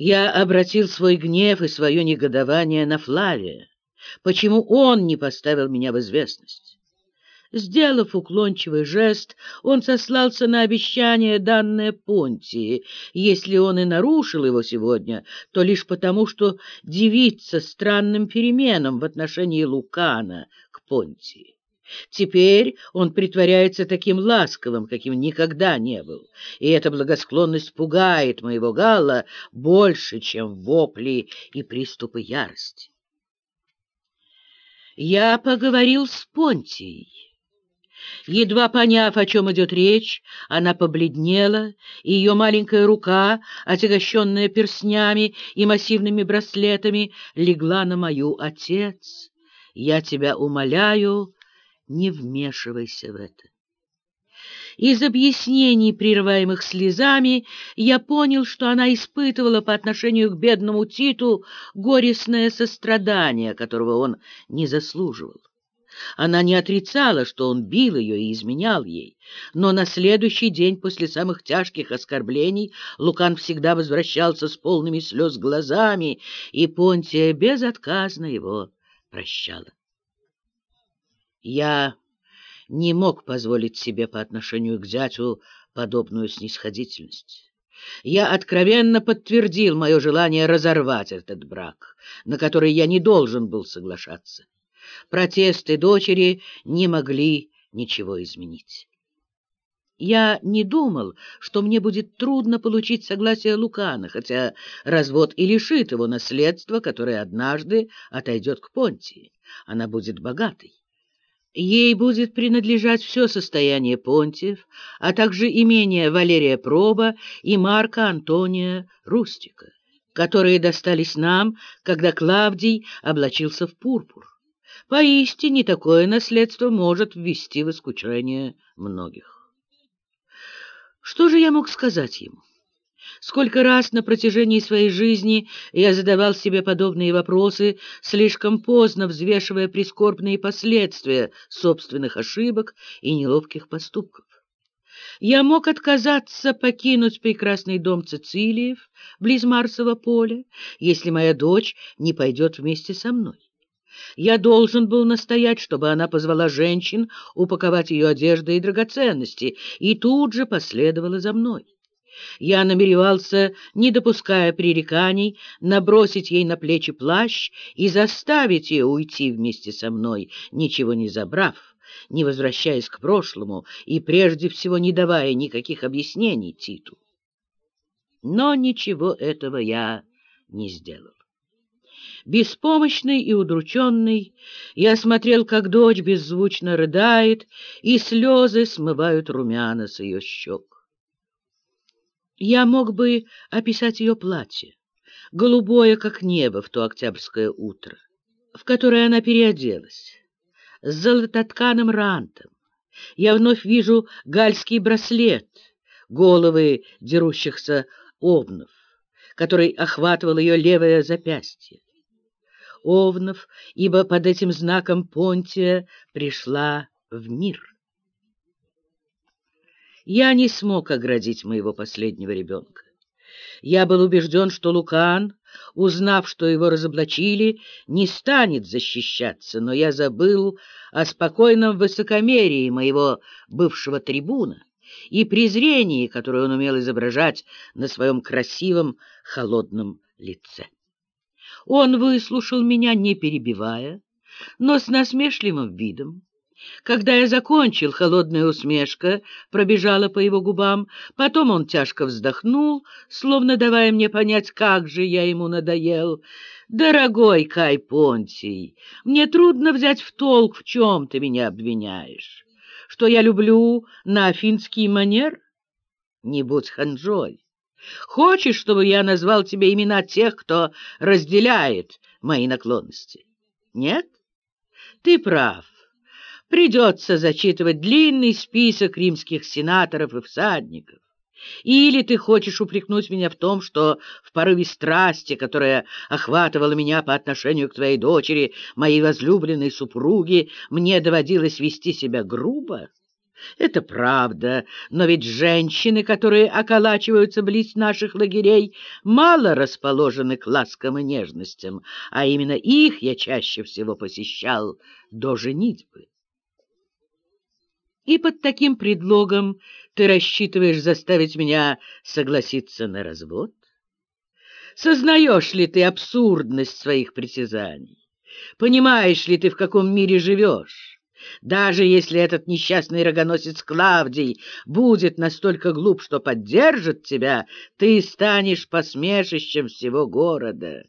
Я обратил свой гнев и свое негодование на Флавия. Почему он не поставил меня в известность? Сделав уклончивый жест, он сослался на обещание, данное Понтии. Если он и нарушил его сегодня, то лишь потому, что дивится странным переменам в отношении Лукана к Понтии. Теперь он притворяется таким ласковым, каким никогда не был, и эта благосклонность пугает моего Галла больше, чем вопли и приступы ярости. Я поговорил с Понтией. Едва поняв, о чем идет речь, она побледнела, и ее маленькая рука, отягощенная перстнями и массивными браслетами, легла на мою отец. Я тебя умоляю, не вмешивайся в это. Из объяснений, прерываемых слезами, я понял, что она испытывала по отношению к бедному Титу горестное сострадание, которого он не заслуживал. Она не отрицала, что он бил ее и изменял ей, но на следующий день после самых тяжких оскорблений Лукан всегда возвращался с полными слез глазами, и Понтия безотказно его прощала. Я не мог позволить себе по отношению к зятю подобную снисходительность. Я откровенно подтвердил мое желание разорвать этот брак, на который я не должен был соглашаться. Протесты дочери не могли ничего изменить. Я не думал, что мне будет трудно получить согласие Лукана, хотя развод и лишит его наследства, которое однажды отойдет к Понтии. Она будет богатой. Ей будет принадлежать все состояние Понтиев, а также имение Валерия Проба и Марка Антония Рустика, которые достались нам, когда Клавдий облачился в пурпур. Поистине такое наследство может ввести в искушение многих. Что же я мог сказать ему? Сколько раз на протяжении своей жизни я задавал себе подобные вопросы, слишком поздно взвешивая прискорбные последствия собственных ошибок и неловких поступков. Я мог отказаться покинуть прекрасный дом Цицилиев близ Марсового поля, если моя дочь не пойдет вместе со мной. Я должен был настоять, чтобы она позвала женщин упаковать ее одежды и драгоценности, и тут же последовала за мной. Я намеревался, не допуская пререканий, набросить ей на плечи плащ и заставить ее уйти вместе со мной, ничего не забрав, не возвращаясь к прошлому и прежде всего не давая никаких объяснений Титу. Но ничего этого я не сделал. Беспомощный и удрученный, я смотрел, как дочь беззвучно рыдает, и слезы смывают румяна с ее щек. Я мог бы описать ее платье, голубое, как небо в то октябрьское утро, в которое она переоделась, с золототканым рантом. Я вновь вижу гальский браслет, головы дерущихся овнов, который охватывал ее левое запястье. Овнов, ибо под этим знаком Понтия пришла в мир. Я не смог оградить моего последнего ребенка. Я был убежден, что Лукан, узнав, что его разоблачили, не станет защищаться, но я забыл о спокойном высокомерии моего бывшего трибуна и презрении, которое он умел изображать на своем красивом холодном лице. Он выслушал меня, не перебивая, но с насмешливым видом. Когда я закончил, холодная усмешка пробежала по его губам, потом он тяжко вздохнул, словно давая мне понять, как же я ему надоел. «Дорогой Кай Понтий, мне трудно взять в толк, в чем ты меня обвиняешь. Что я люблю на афинский манер? Не будь ханжой. Хочешь, чтобы я назвал тебе имена тех, кто разделяет мои наклонности? Нет? Ты прав. Придется зачитывать длинный список римских сенаторов и всадников. Или ты хочешь упрекнуть меня в том, что в порыве страсти, которая охватывала меня по отношению к твоей дочери, моей возлюбленной супруге, мне доводилось вести себя грубо? Это правда, но ведь женщины, которые околачиваются близ наших лагерей, мало расположены к ласкам и нежностям, а именно их я чаще всего посещал до женитьбы. И под таким предлогом ты рассчитываешь заставить меня согласиться на развод? Сознаешь ли ты абсурдность своих притязаний? Понимаешь ли ты, в каком мире живешь? Даже если этот несчастный рогоносец Клавдий будет настолько глуп, что поддержит тебя, ты станешь посмешищем всего города.